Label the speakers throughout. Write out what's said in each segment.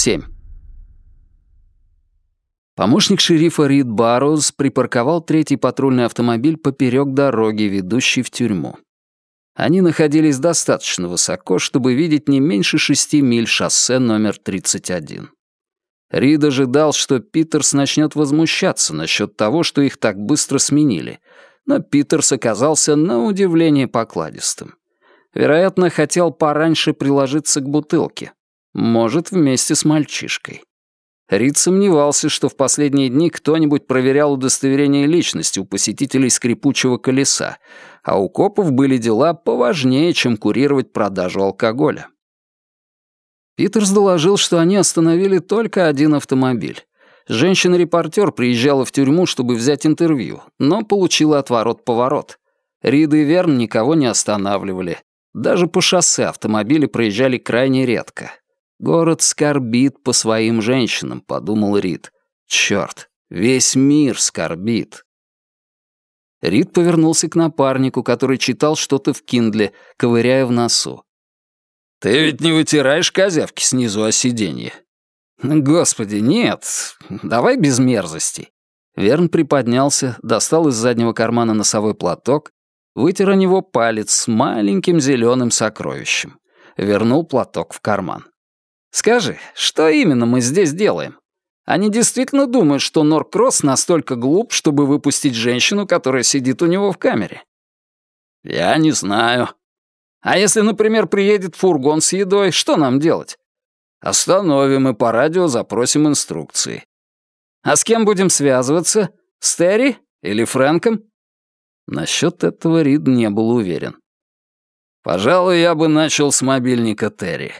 Speaker 1: 7. Помощник шерифа Рид Барроуз припарковал третий патрульный автомобиль поперек дороги, ведущей в тюрьму. Они находились достаточно высоко, чтобы видеть не меньше шести миль шоссе номер 31. Рид ожидал, что Питерс начнет возмущаться насчет того, что их так быстро сменили, но Питерс оказался на удивление покладистым. Вероятно, хотел пораньше приложиться к бутылке. Может, вместе с мальчишкой. Рид сомневался, что в последние дни кто-нибудь проверял удостоверение личности у посетителей скрипучего колеса, а у копов были дела поважнее, чем курировать продажу алкоголя. Питерс доложил, что они остановили только один автомобиль. Женщина-репортер приезжала в тюрьму, чтобы взять интервью, но получила отворот-поворот. Рид и Верн никого не останавливали. Даже по шоссе автомобили проезжали крайне редко. «Город скорбит по своим женщинам», — подумал Рид. «Чёрт, весь мир скорбит». Рид повернулся к напарнику, который читал что-то в Киндле, ковыряя в носу. «Ты ведь не вытираешь козявки снизу о сиденье?» «Господи, нет. Давай без мерзостей». Верн приподнялся, достал из заднего кармана носовой платок, вытер о него палец с маленьким зеленым сокровищем. Вернул платок в карман. «Скажи, что именно мы здесь делаем? Они действительно думают, что Норкросс настолько глуп, чтобы выпустить женщину, которая сидит у него в камере?» «Я не знаю», а если, например, приедет фургон с едой, что нам делать? Остановим и по радио запросим инструкции. А с кем будем связываться? С Терри или Фрэнком? Насчет этого Рид не был уверен. Пожалуй, я бы начал с мобильника Терри.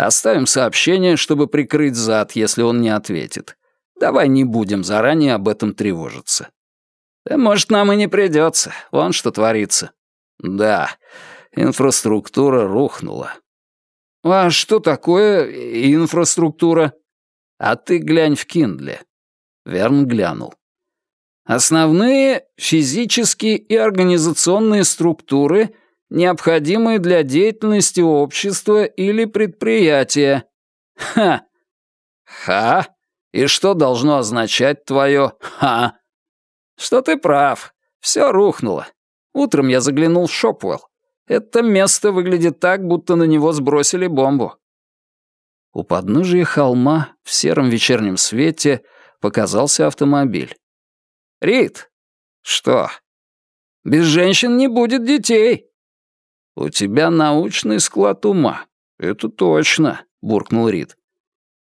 Speaker 1: Оставим сообщение, чтобы прикрыть зад, если он не ответит. Давай не будем заранее об этом тревожиться. Да, может, нам и не придется. Вон что творится. Да, инфраструктура рухнула. А что такое инфраструктура? А ты глянь в Киндле. Верн глянул. Основные физические и организационные структуры, необходимые для деятельности общества или предприятия. Ха! Ха? И что должно означать твое «ха»? Что ты прав. Все рухнуло. Утром я заглянул в Шопвелл. Это место выглядит так, будто на него сбросили бомбу. У подножия холма в сером вечернем свете показался автомобиль. «Рит!» «Что?» «Без женщин не будет детей!» «У тебя научный склад ума. Это точно», — буркнул Рит.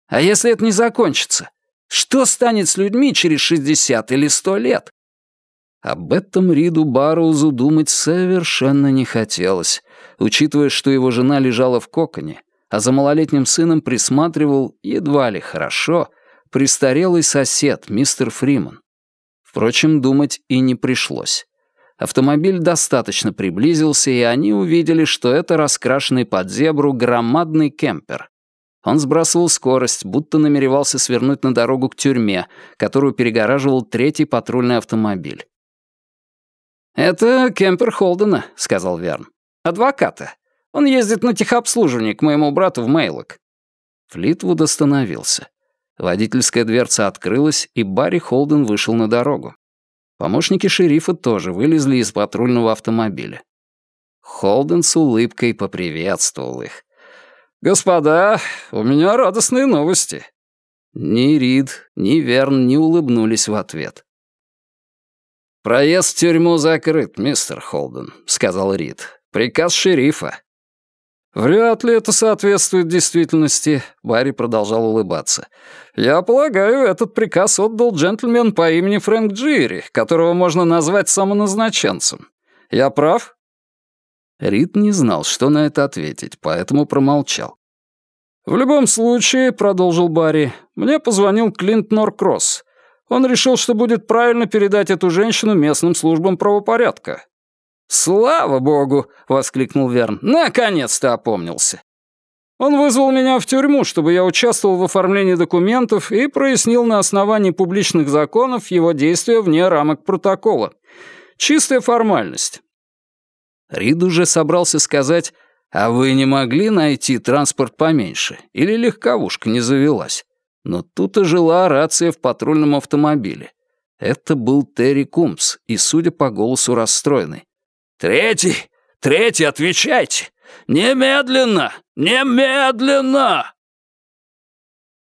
Speaker 1: «А если это не закончится? Что станет с людьми через шестьдесят или сто лет? Об этом Риду Барроузу думать совершенно не хотелось, учитывая, что его жена лежала в коконе, а за малолетним сыном присматривал, едва ли хорошо, престарелый сосед, мистер Фриман. Впрочем, думать и не пришлось. Автомобиль достаточно приблизился, и они увидели, что это раскрашенный под зебру громадный кемпер. Он сбрасывал скорость, будто намеревался свернуть на дорогу к тюрьме, которую перегораживал третий патрульный автомобиль. «Это кемпер Холдена», — сказал Верн. «Адвоката. Он ездит на техобслуживание к моему брату в Мейлок». Флитвуд остановился. Водительская дверца открылась, и Барри Холден вышел на дорогу. Помощники шерифа тоже вылезли из патрульного автомобиля. Холден с улыбкой поприветствовал их. «Господа, у меня радостные новости». Ни Рид, ни Верн не улыбнулись в ответ. «Проезд в тюрьму закрыт, мистер Холден», — сказал Рид. «Приказ шерифа». «Вряд ли это соответствует действительности», — Барри продолжал улыбаться. «Я полагаю, этот приказ отдал джентльмен по имени Фрэнк Джири, которого можно назвать самоназначенцем. Я прав?» Рид не знал, что на это ответить, поэтому промолчал. «В любом случае», — продолжил Барри, — «мне позвонил Клинт Норкросс. Он решил, что будет правильно передать эту женщину местным службам правопорядка. «Слава богу!» — воскликнул Верн. «Наконец-то опомнился!» Он вызвал меня в тюрьму, чтобы я участвовал в оформлении документов и прояснил на основании публичных законов его действия вне рамок протокола. Чистая формальность. Рид уже собрался сказать А вы не могли найти транспорт поменьше? Или легковушка не завелась? Но тут ожила рация в патрульном автомобиле. Это был Терри Кумс, и, судя по голосу, расстроенный. «Третий! Третий, отвечайте! Немедленно! Немедленно!»